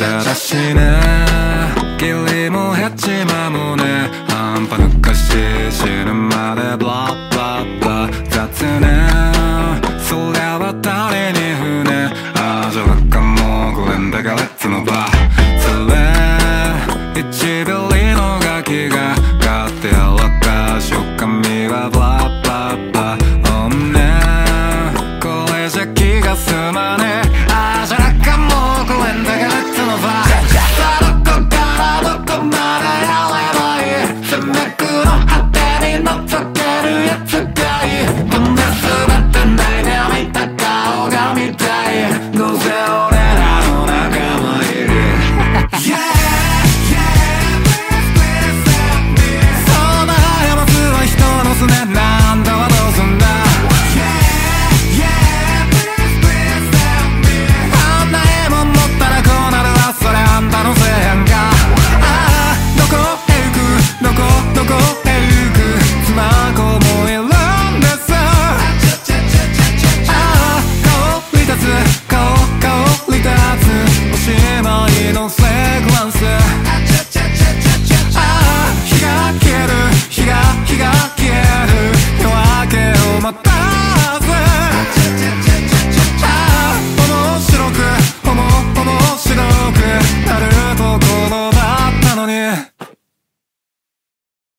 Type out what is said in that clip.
혼자 다시는 길리모했지만 오늘 한 번은 것이 싫은 말에 blah blah blah. 같은 애.